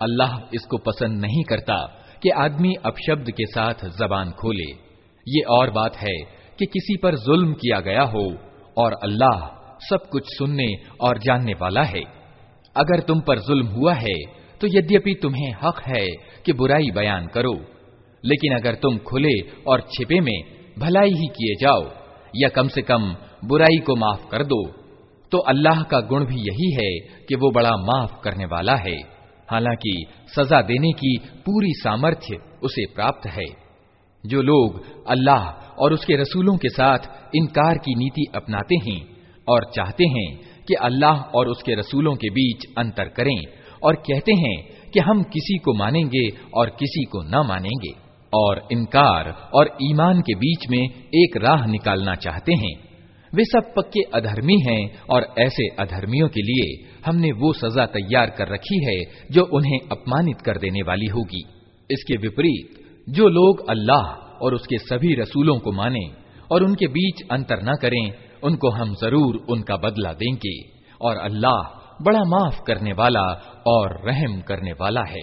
अल्लाह इसको पसंद नहीं करता कि आदमी अपशब्द के साथ जबान खोले। ये और बात है कि किसी पर जुल्म किया गया हो और अल्लाह सब कुछ सुनने और जानने वाला है। अगर तुम पर जुल्म हुआ है तो यद्यपि तुम्हें हक है कि बुराई बयान करो। लेकिन अगर तुम खुले और छिपे में भलाई ही किए जाओ, या कम से कम बुराई को माफ़ कर दो तो अल्लाह का गुण भी यही है कि वो बड़ा माफ़ करने वाला है। हालाँकि सजा देने की पूरी सामर्थ्य उसे प्राप्त है। जो लोग अल्लाह और उसके रसूलों के साथ इनकार की नीति अपनाते हैं और चाहते हैं कि अल्लाह और उसके रसूलों के बीच अंतर करें और कहते हैं कि हम किसी को मानेंगे और किसी को न मानेंगे और इनकार और ईमान के बीच में एक राह निकालना चाहते हैं। वे सब पक्के अधर्मी हैं और ऐसे अधर्मियों के लिए हमने वो सजा तैयार कर रखी है जो उन्हें अपमानित कर देने वाली होगी। इसके विपरीत, जो लोग अल्लाह और उसके सभी रसूलों को माने और उनके बीच अंतर न करें, उनको हम ज़रूर उनका बदला देंगे और अल्लाह बड़ा माफ़ करने वाला और रहम करने वाला है।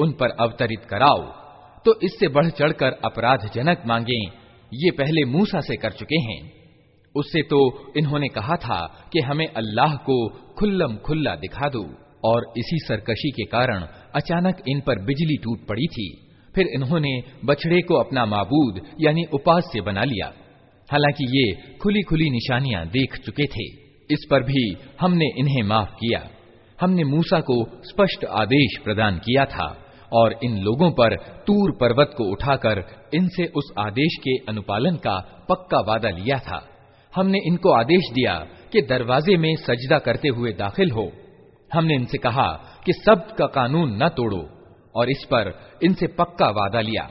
उन पर अवतरित कराओ। तो इससे बढ़ चढ़कर अपराध जनक मांगे, ये पहले मूसा से कर चुके हैं। उससे तो इन्होंने कहा था कि हमें अल्लाह को खुल्लम खुल्ला दिखा दो, और इसी सरकशी के कारण अचानक इन पर बिजली टूट पड़ी थी। फिर इन्होंने बछड़े को अपना माबूद, यानी उपास्य बना लिया। हालाँकि ये खुली खुली निशानियाँ देख चुके थे। इस पर भी हमने इन्हें माफ़ किया। हमने मूसा को स्पष्ट आदेश प्रदान किया था। और इन लोगों पर तूर पर्वत को उठाकर इनसे उस आदेश के अनुपालन का पक्का वादा लिया था। हमने इनको आदेश दिया कि दरवाजे में सजदा करते हुए दाखिल हो। हमने इनसे कहा कि सब का कानून न तोड़ो और इस पर इनसे पक्का वादा लिया।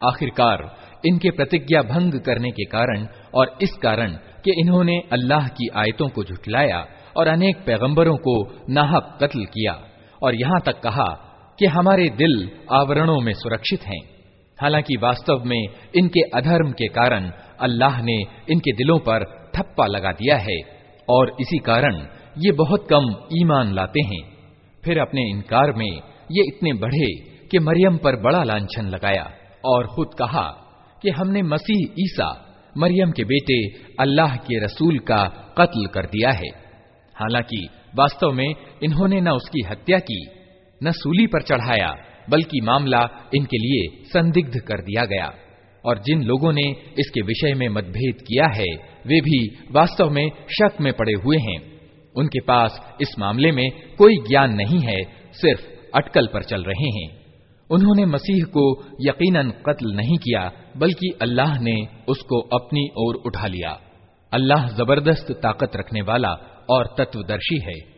आखिरकार इनके प्रतिज्ञा भंग करने के कारण और इस कारण कि इन्होंने अल्लाह की आयतों को झुठलाया और अनेक पैगंबरों को नाहक कत्ल किया और यहां तक कहा कि हमारे दिल आवरणों में सुरक्षित हैं हालांकि वास्तव में इनके अधर्म के कारण अल्लाह ने इनके दिलों पर ठप्पा लगा दिया है और इसी कारण ये बहुत कम ईमान लाते हैं। फिर अपने इनकार में ये इतने बढ़े कि मरियम पर बड़ा लांछन लगाया और खुद कहा कि हमने मसीह ईसा, मरियम के बेटे अल्लाह के रसूल का कत्ल कर दिया है। हालाँकि वास्तव में इन्होंने न उसकी हत्या की, न सूली पर चढ़ाया, बल्कि मामला इनके लिए संदिग्ध कर दिया गया। और जिन लोगों ने इसके विषय में मतभेद किया है वे भी वास्तव में शक में पड़े हुए हैं। उनके पास इस मामले में कोई ज्ञान नहीं है, सिर्फ़ अटकल पर चल रहे हैं। उन्होंने मसीह को यकीनन कत्ल नहीं किया, बल्कि अल्लाह ने उसको अपनी ओर उठा लिया। अल्लाह ज़बरदस्त ताकत रखने वाला और तत्वदर्शी है।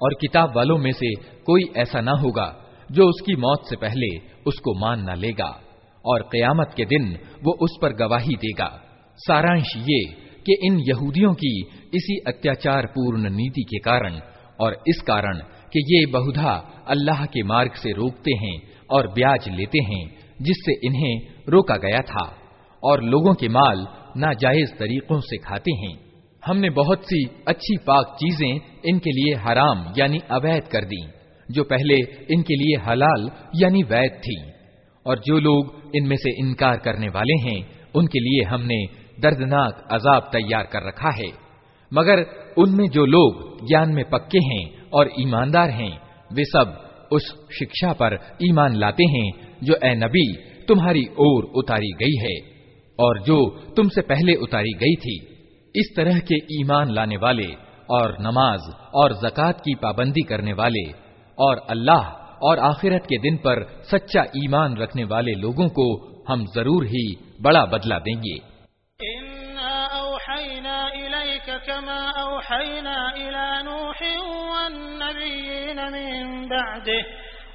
और किताब वालों में से कोई ऐसा ना होगा जो उसकी मौत से पहले उसको मान न लेगा और कयामत के दिन वो उस पर गवाही देगा सारांश ये कि इन यहूदियों की इसी अत्याचार पूर्ण नीति के कारण और इस कारण कि ये बहुधा अल्लाह के मार्ग से रोकते हैं और ब्याज लेते हैं, जिससे इन्हें रोका गया था। और लोगों के माल नाजायज तरीकों से खाते हैं। हमने बहुत सी अच्छी पाक चीज़ें इनके लिए हराम यानी अवैध कर दी, जो पहले इनके लिए हलाल यानी वैध थी। और जो लोग इनमें से इनकार करने वाले हैं, उनके लिए हमने दर्दनाक अजाब तैयार कर रखा है। मगर उनमें जो लोग ज्ञान में पक्के हैं और ईमानदार हैं, वे सब उस शिक्षा पर ईमान लाते हैं, जो ए नबी, तुम्हारी ओर उतारी गई है और जो तुमसे पहले उतारी गई थी। इस तरह के ईमान लाने वाले और नमाज़ और जक़ात की पाबंदी करने वाले और अल्लाह और आखिरत के दिन पर सच्चा ईमान रखने वाले लोगों को हम ज़रूर ही बड़ा बदला देंगे।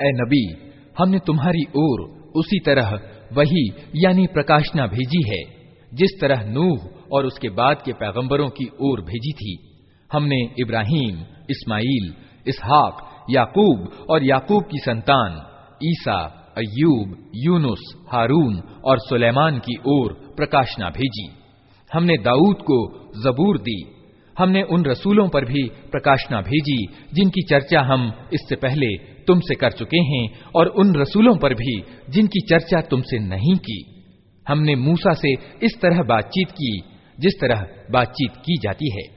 ए नबी हमने तुम्हारी ओर उसी तरह वही यानी प्रकाशना भेजी है जिस तरह नूह और उसके बाद के पैगंबरों की ओर भेजी थी हमने इब्राहिम इस्माइल इसहाक याकूब और याकूब की संतान ईसा अयूब यूनुस, हारून और सुलेमान की ओर प्रकाशना भेजी। हमने दाऊद को जबूर दी। हमने उन रसूलों पर भी प्रकाशना भेजी, जिनकी चर्चा हम इससे पहले तुमसे कर चुके हैं और उन रसूलों पर भी जिनकी चर्चा तुमसे नहीं की। हमने मूसा से इस तरह बातचीत की, जिस तरह बातचीत की जाती है।